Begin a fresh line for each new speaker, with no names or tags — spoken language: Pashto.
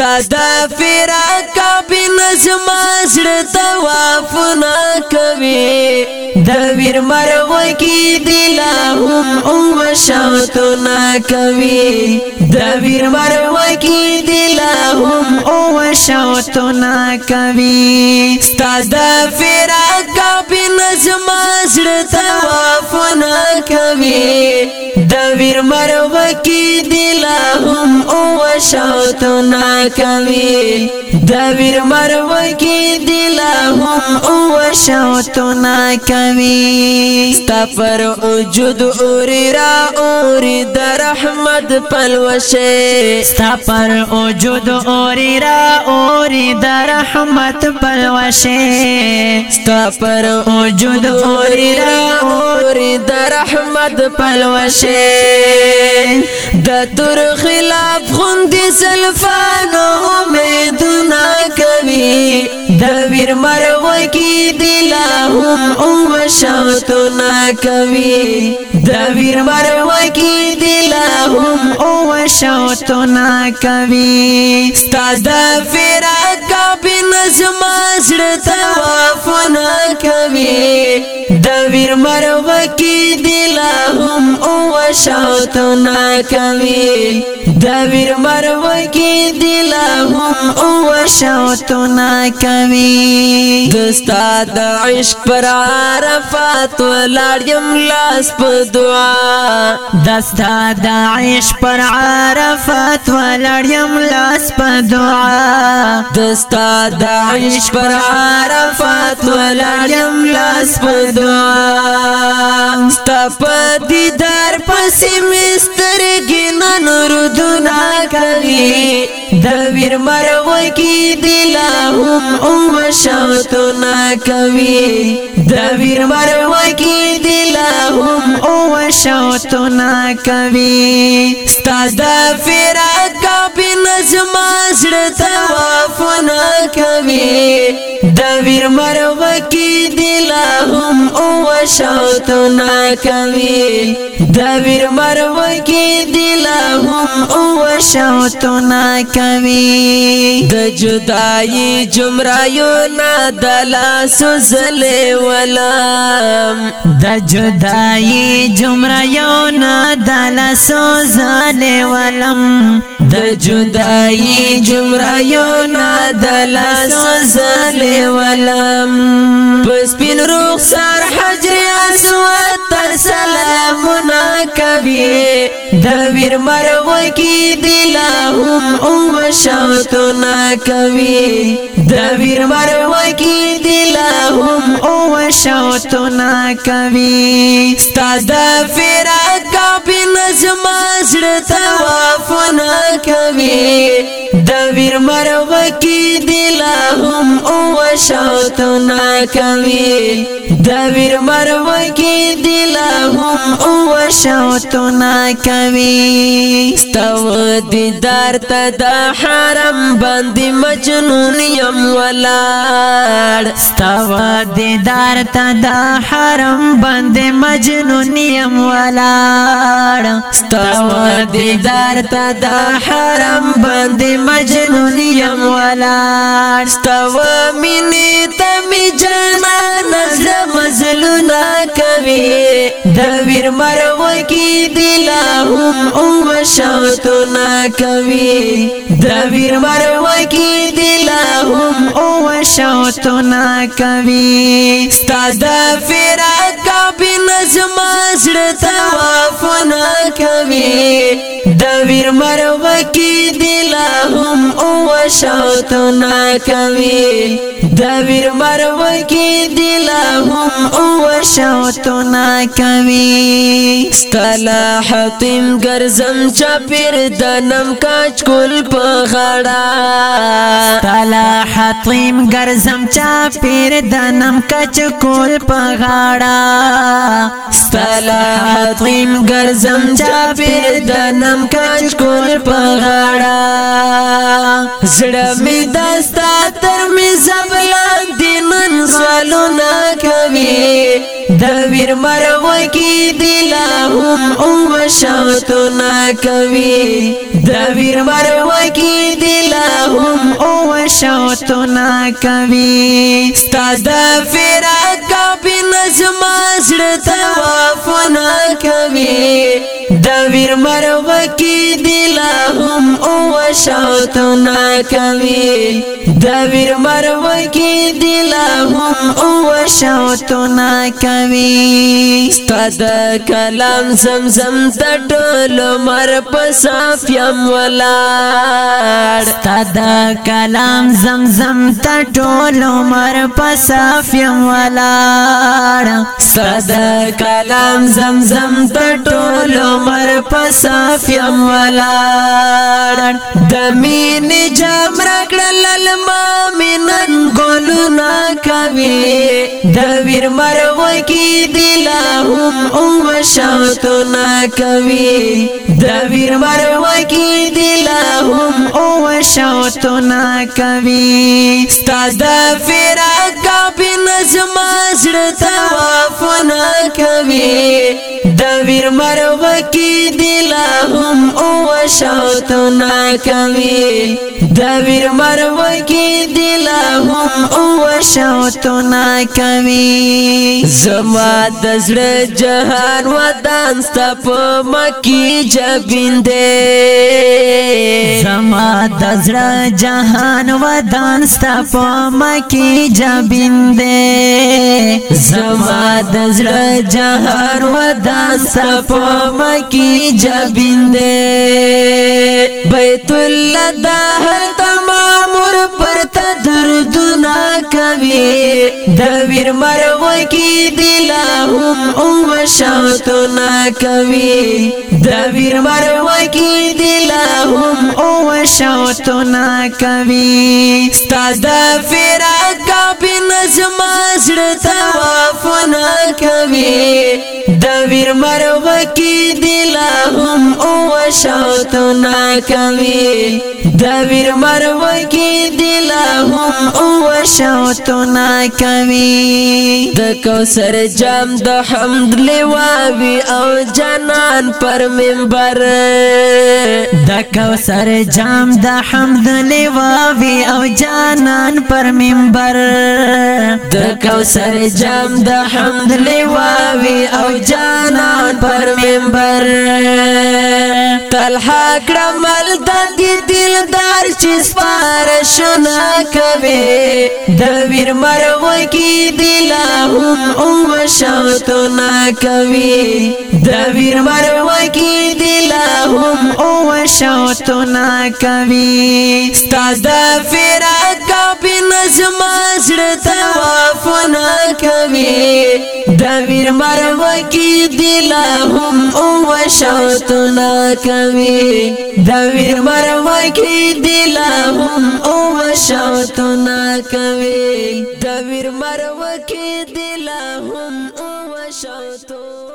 تا دا فیرا کابل زما زړه طواف نه کوي د ویر مرو کی دل هم او شوت نه کوي د ویر مرو کی دل هم او شوت نه کوي تا دا فیرا کابل زما زړه طواف نه کوي د ویر مروکی دل هم او شوت نه کوي د ویر مروکی دل هم او شوت نه کوي ستفر وجود اور را اور د رحمت پلوشه ستفر وجود اور را اور د رحمت پلوشه ستفر وجود جنوري راوري د رحمت پلوشه د تر خلاف غوندي سلفانو امیدونه کوي د ویر مرو کې دلهم او شوتونه کوي د ویر مرو کې دلهم او شوتونه کوي ستاد فراق بن زما زړه توافونه کوي ویر مروکی دلا هم او شاوتو نا کوي دا ویر مروکی دلا هم او شاوتو نا کوي دستا د عشق پر عرفات ولاړم لاس په دعا دستا د عشق پر عرفات ولاړم لاس په دعا دستا د عشق پر عرفات ولاړم لاس په دعا ستپ دیدار پسې مستر ګنا نور دنا کوي د ویر مرو کې دل هم او شوت نا کوي د ویر مرو خوب او شوتو نا کوي ستاز د فراق بن زما زړه طواف نا کوي د ویر مروکی دل هم او شوتو نا کوي د ویر مروکی دل هم او شوتو نا کوي د جدای جمرایو نا دلا سوزله ولا د جدای دای جمرا یو نه دل سوزل ولم د جدای جمرا یو نه دل سوزل ولم پس پین روخ سر حجر اسود تر سلامنا کبیر د ویر مرو کی دل هم او شوتو نا کوي د ویر مرو کی دل هم او شوتو نا کوي ستاد فراق بن زما زړه توافنا کوي پیر مرو کی دل هم او شوت نا کوي دا ویر مرو کی دل هم او شوت نا کوي استو دیدار ته د حرم باندې مجنون يم ولاړ استو دیدار ته د حرم باندې مجنون يم ولاړ استو دیدار ته د حرم باندې مجنون باندې یم ولار ستو مینه تم جنان زم زلنا کوي د ویر مرو کی دلهم او شوتنا کوي د ویر مرو کی دلهم او شوتنا کوي ستاد فراق بنظم زړه توافنا کوي د ویر مرو کی دل شوت نه کوي د ویر مرو کې دل هم او شوت نه کوي ستلا حتیم ګرځم چا پیر د نم کاج کول په غړا ستلا حتیم ګرځم چا پیر د نم کاج کول په غړا ستلا حتیم ګرځم چا پیر د نم کاج کول په غړا زړه می دستا تر می زبلان دی من سوالونه کوي د ویر مرو کی دلا هم او شوتونه کوي د ویر مرو کی دلا هم او شوتونه کوي ستاد فراق بن زما زړه توافونه کوي دا ویر مروکی دلا هم او شاوتو نا کوي دا ویر مروکی دلا هم او شاوتو نا کوي ستاد کلام زمزم د ټولو مر پسافیم ولاړ ستاد کلام زمزم د ټولو مر پسافیم ولاړ ستاد کلام زمزم د ټولو عمر پساف یم ولار د مینې جام راکړل المؤمنان ګلونا کوي د ویر مرو کې دلهم او شوتنا کوي د ویر مرو کې دلهم او شوتنا کوي ستاسو فراق په نظم زړه طواف نه کوي د ویر مرو کې دل هم او شوت نه کوي د ویر مرو کې دل هم او شوت نه کوي زما د زړه جهان ودان ست په مکی جبیندې زما د زړه جهان ودان ست په مکی جبیندې زما د زړه جهر ودا سپم کی جبیندې بیت الله د هر تمام پر تد دردونه کوي د ویر مرو کې دل هم او شوتونه کوي د ویر مرو کې دل هم او شوتونه کوي ستاد فراق په نظم زړه توافونه کوي د ویر مرو کې دل هم او شوتونه کوي د ویر مرو کې دل هم او شوتو نا کوي د کوثر جام د حمد لواوي او جنان پر منبر د کوثر جام د حمد لواوي او جانان پر منبر د کوثر جام د حمد لواوي او جانان پر منبر تلحا کرمل دنگ دلدار چی سپارشنا کوي د ویر مروکی دلهم او شوتنا کوي د ویر مروکی دلهم او شوتنا کوي ستاسو فرات سپین زما زړه طواف نه کوي دا ویر مرو کی دل هم او شوت نه کوي دا ویر مرو کی دل هم او شوت نه کوي دا ویر مرو کی دل هم او شوت